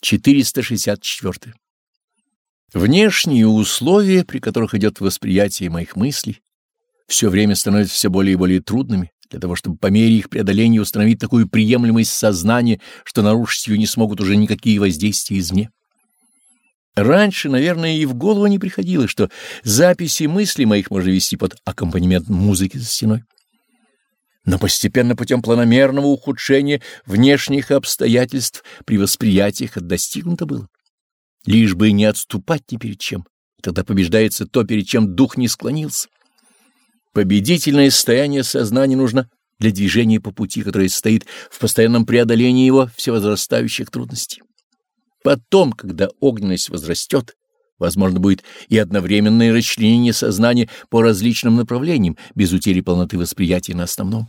464. Внешние условия, при которых идет восприятие моих мыслей, все время становятся все более и более трудными, для того, чтобы по мере их преодоления установить такую приемлемость сознания, что нарушить ее не смогут уже никакие воздействия извне. Раньше, наверное, и в голову не приходило, что записи мыслей моих можно вести под аккомпанемент музыки за стеной. Но постепенно путем планомерного ухудшения внешних обстоятельств при восприятиях это достигнуто было. Лишь бы не отступать ни перед чем, тогда побеждается то, перед чем дух не склонился. Победительное состояние сознания нужно для движения по пути, который стоит в постоянном преодолении его всевозрастающих трудностей. Потом, когда огненность возрастет, возможно будет и одновременное расчленение сознания по различным направлениям, без утери полноты восприятия на основном.